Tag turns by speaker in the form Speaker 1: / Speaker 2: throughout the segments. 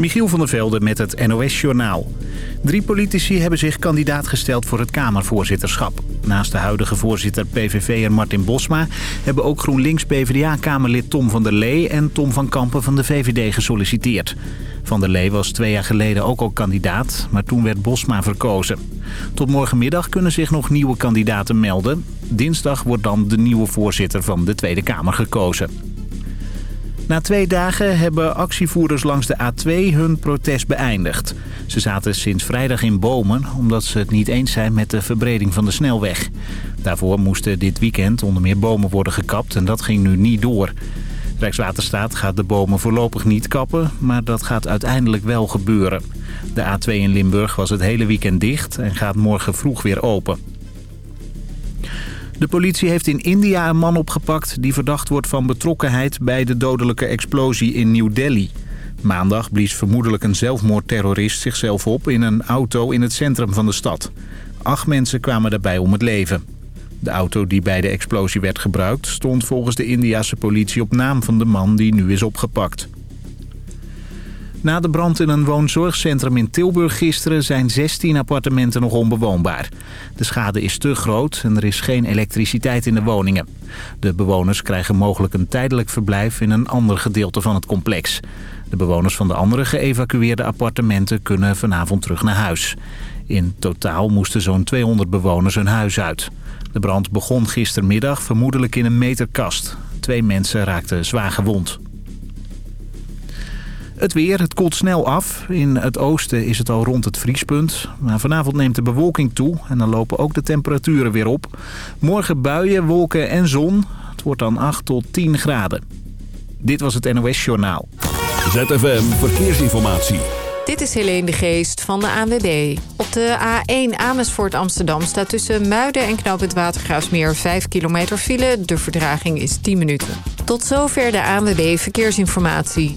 Speaker 1: Michiel van der Velde met het NOS-journaal. Drie politici hebben zich kandidaat gesteld voor het Kamervoorzitterschap. Naast de huidige voorzitter PVV'er Martin Bosma... hebben ook GroenLinks-PVDA-Kamerlid Tom van der Lee... en Tom van Kampen van de VVD gesolliciteerd. Van der Lee was twee jaar geleden ook al kandidaat... maar toen werd Bosma verkozen. Tot morgenmiddag kunnen zich nog nieuwe kandidaten melden. Dinsdag wordt dan de nieuwe voorzitter van de Tweede Kamer gekozen. Na twee dagen hebben actievoerders langs de A2 hun protest beëindigd. Ze zaten sinds vrijdag in bomen omdat ze het niet eens zijn met de verbreding van de snelweg. Daarvoor moesten dit weekend onder meer bomen worden gekapt en dat ging nu niet door. Rijkswaterstaat gaat de bomen voorlopig niet kappen, maar dat gaat uiteindelijk wel gebeuren. De A2 in Limburg was het hele weekend dicht en gaat morgen vroeg weer open. De politie heeft in India een man opgepakt die verdacht wordt van betrokkenheid bij de dodelijke explosie in New Delhi. Maandag blies vermoedelijk een zelfmoordterrorist zichzelf op in een auto in het centrum van de stad. Acht mensen kwamen daarbij om het leven. De auto die bij de explosie werd gebruikt stond volgens de Indiase politie op naam van de man die nu is opgepakt. Na de brand in een woonzorgcentrum in Tilburg gisteren zijn 16 appartementen nog onbewoonbaar. De schade is te groot en er is geen elektriciteit in de woningen. De bewoners krijgen mogelijk een tijdelijk verblijf in een ander gedeelte van het complex. De bewoners van de andere geëvacueerde appartementen kunnen vanavond terug naar huis. In totaal moesten zo'n 200 bewoners hun huis uit. De brand begon gistermiddag vermoedelijk in een meterkast. Twee mensen raakten zwaar gewond. Het weer, het koelt snel af. In het oosten is het al rond het vriespunt. Maar vanavond neemt de bewolking toe en dan lopen ook de temperaturen weer op. Morgen buien, wolken en zon. Het wordt dan 8 tot 10 graden. Dit was het NOS Journaal.
Speaker 2: ZFM Verkeersinformatie.
Speaker 3: Dit is Helene de Geest van de ANWB. Op de A1 Amersfoort Amsterdam staat tussen Muiden en Knoop het Watergraafsmeer 5 kilometer file. De verdraging is 10 minuten. Tot zover de ANWB Verkeersinformatie.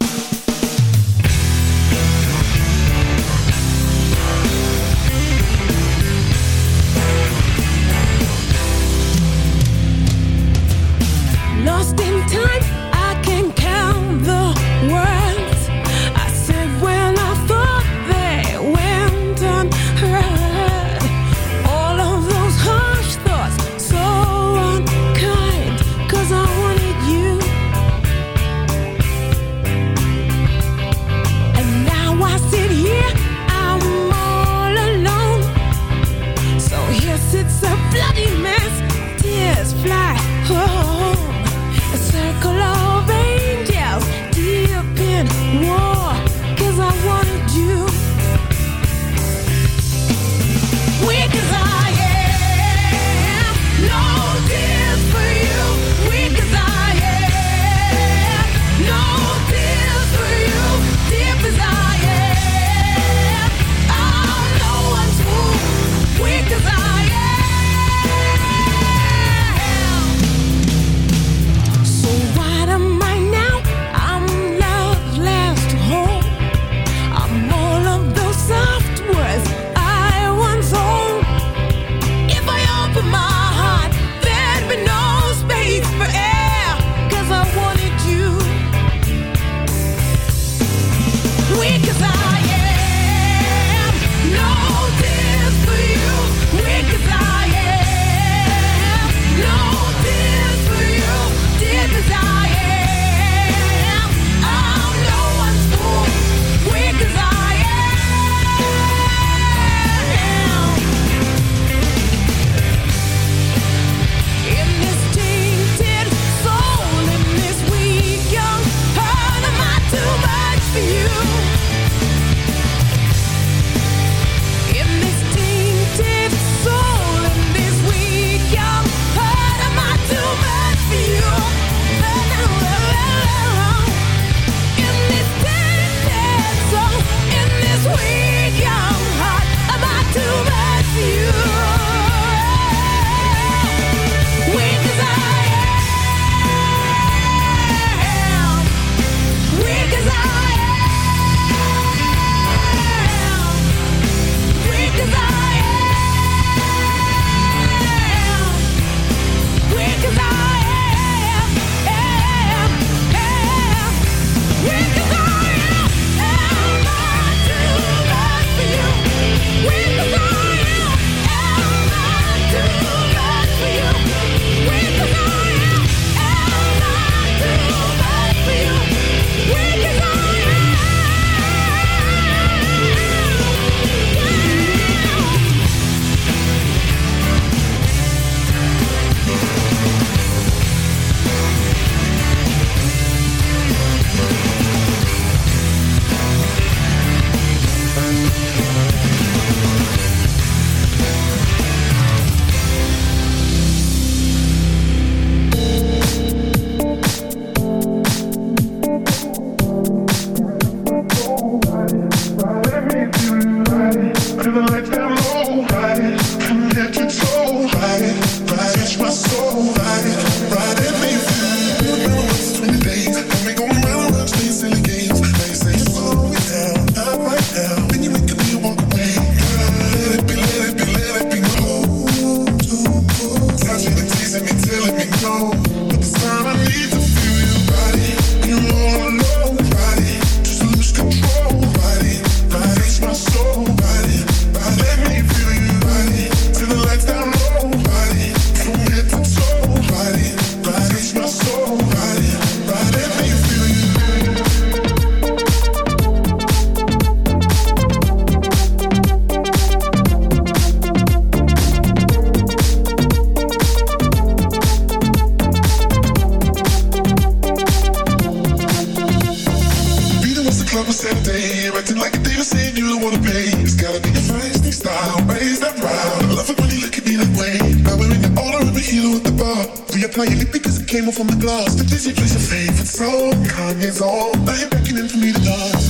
Speaker 4: crying because it came off on the glass. The Disney plays your favorite song. Kanye's all. Now you're beckoning for me to dance.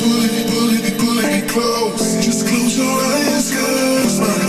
Speaker 4: Pulling it, pulling it, pulling it close. Just close your eyes, girl.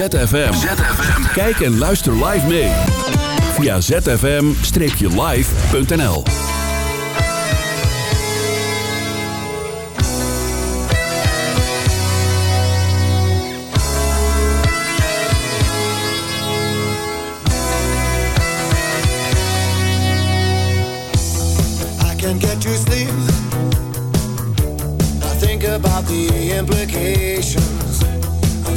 Speaker 2: ZFM. ZFM. Kijk en luister live mee. Via zfm-live.nl
Speaker 5: I can get you sleep. I think about the implications.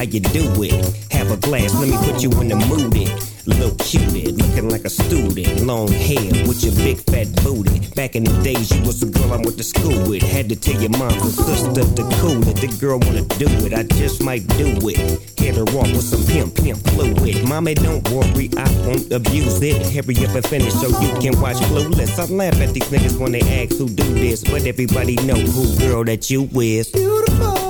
Speaker 6: How you do it. Have a glass, let me put you in the mood. It. Little cutie, looking like a student. Long hair with your big fat booty. Back in the days, you was the girl I went to school with. Had to tell your mom and sister to cool it. The girl wanna do it, I just might do it. Hit her off with some pimp, pimp fluid. Mommy, don't worry, I won't abuse it. Hurry up and finish so you can watch Clueless. I laugh at these niggas when they ask who do this, but everybody know who girl that you is.
Speaker 7: Beautiful.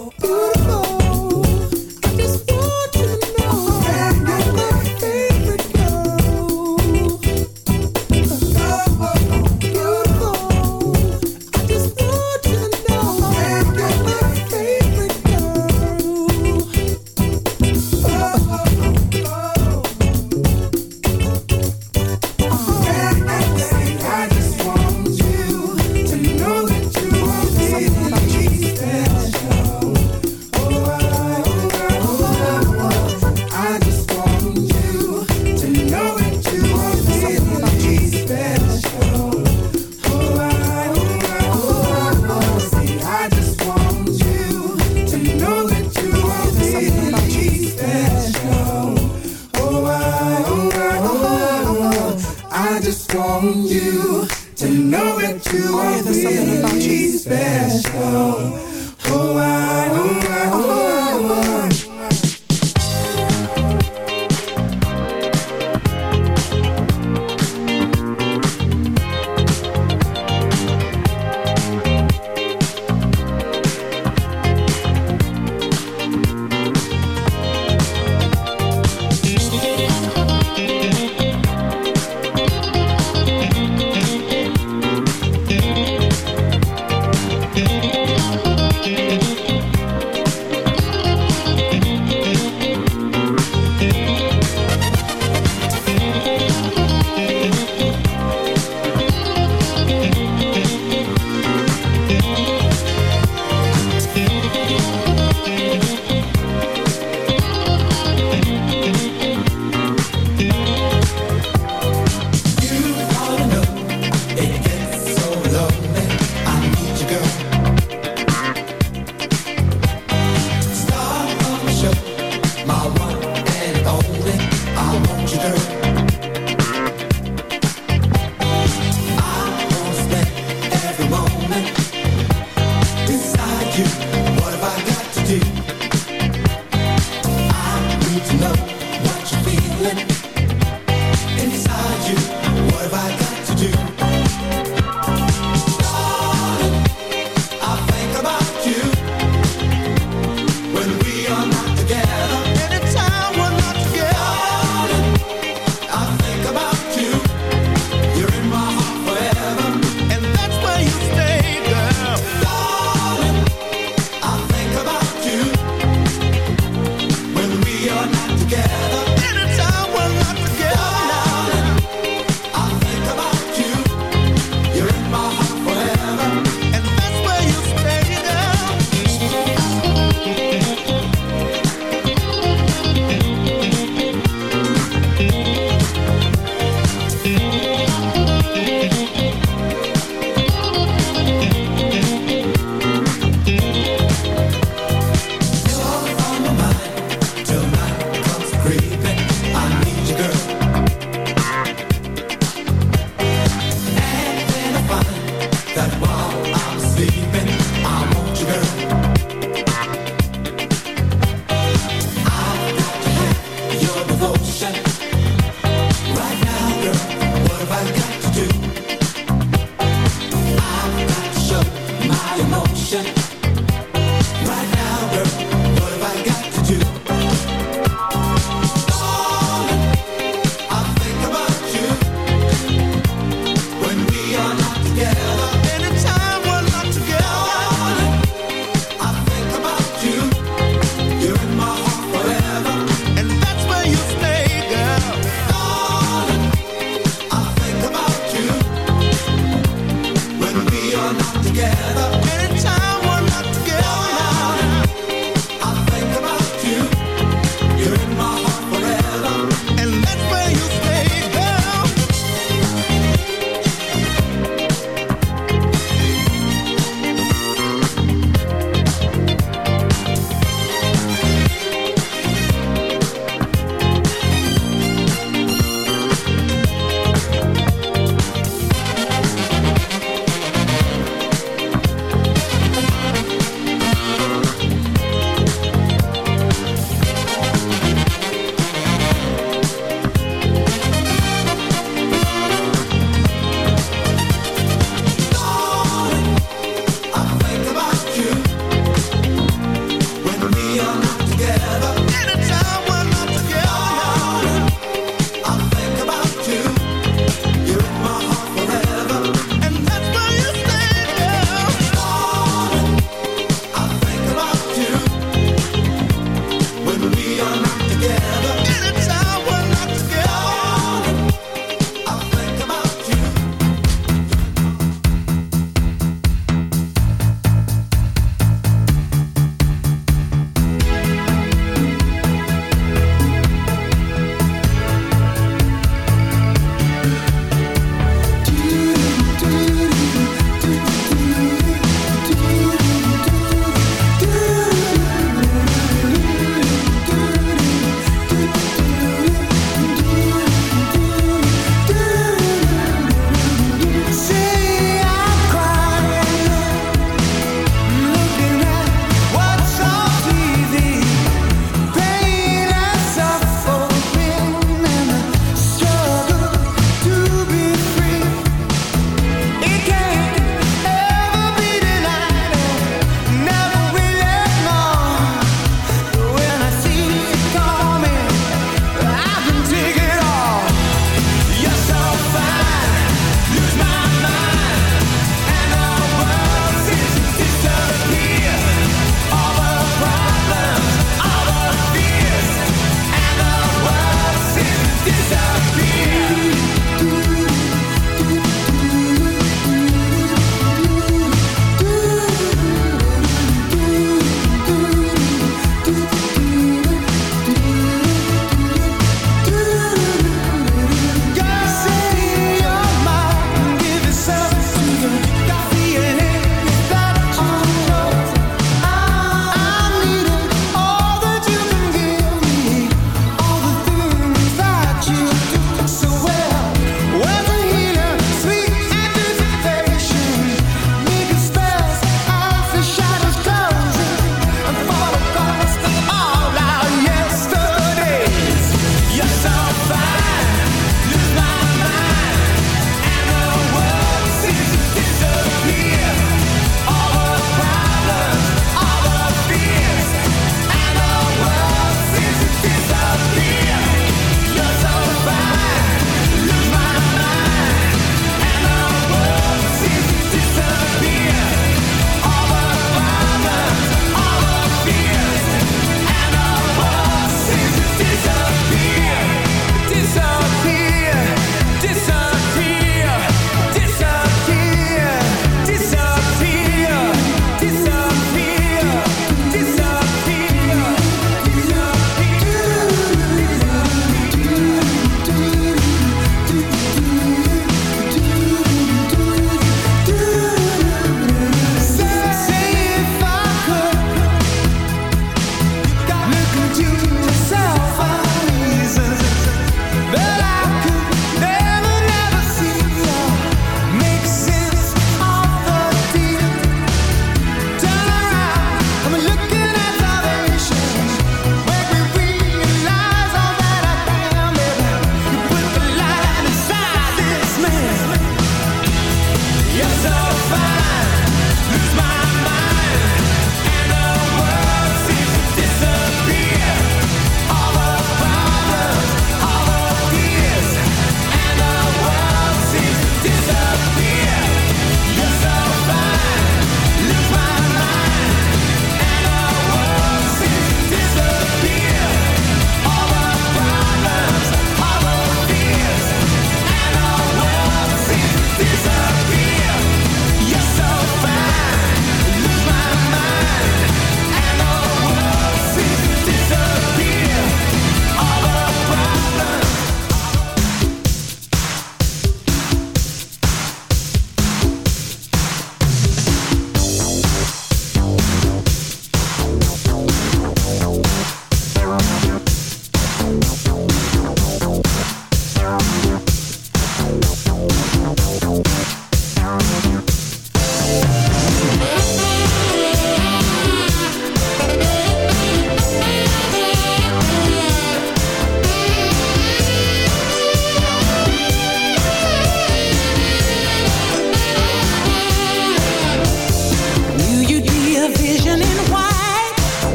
Speaker 8: from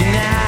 Speaker 8: Now.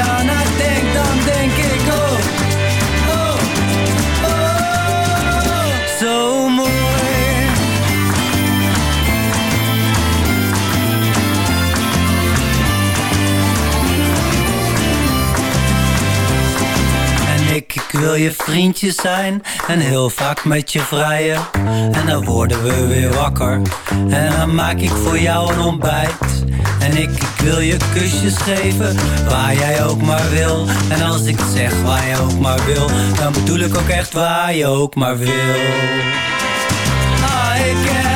Speaker 9: aan haar denk, dan denk ik oh, oh, oh, zo mooi. En ik, ik wil je vriendje zijn en heel vaak met je vrijen. En dan worden we weer wakker en dan maak ik voor jou een ontbijt. En ik, wil je kusjes geven waar jij ook maar wil. En als ik zeg waar je ook maar wil, dan bedoel ik ook echt waar je ook maar wil. Ah, ik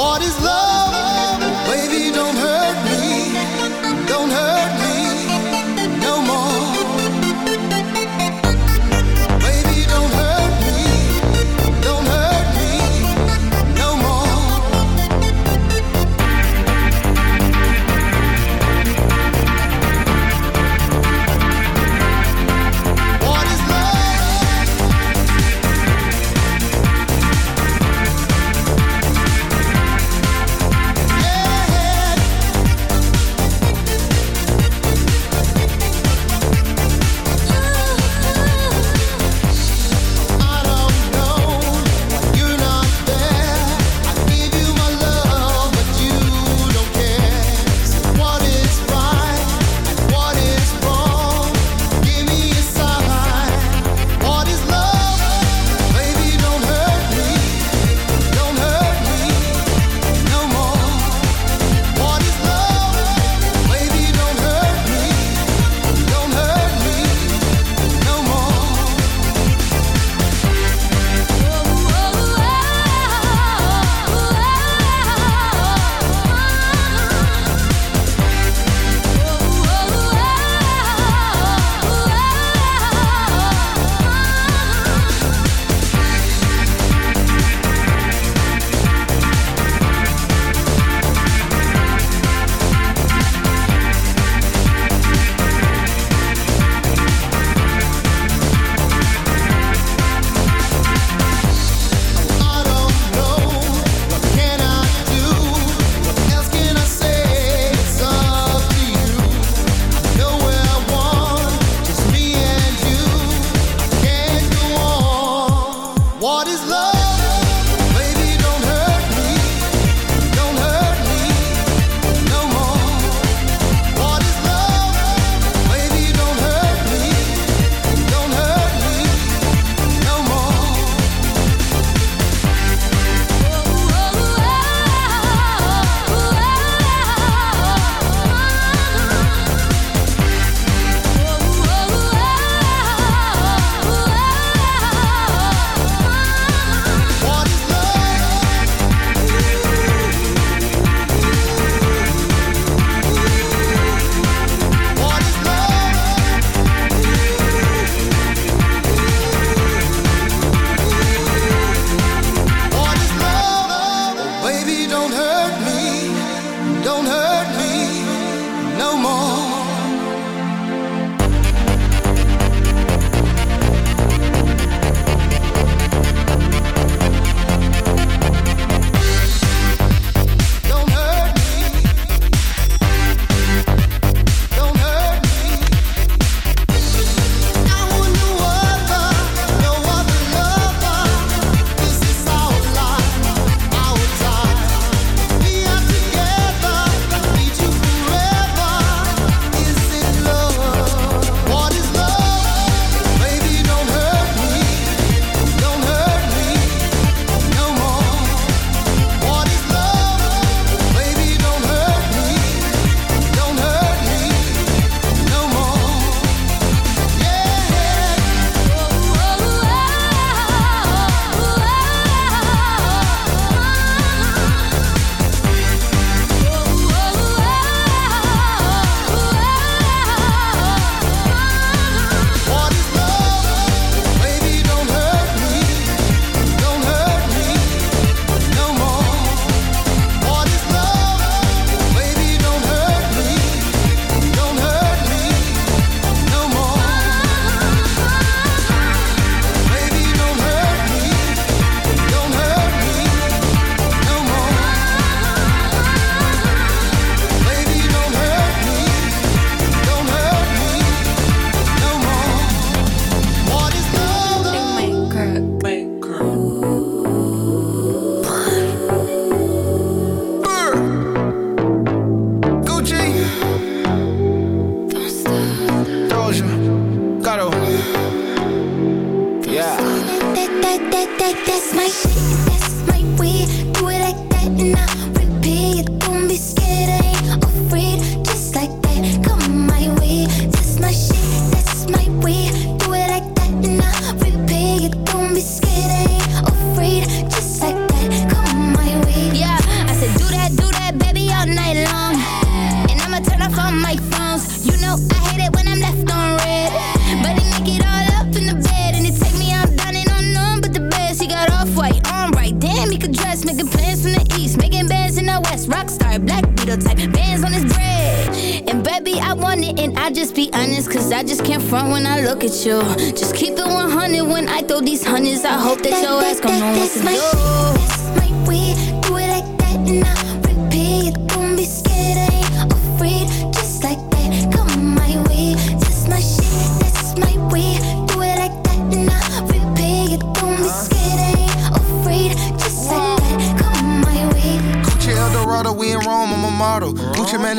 Speaker 5: What is love?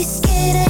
Speaker 10: be scared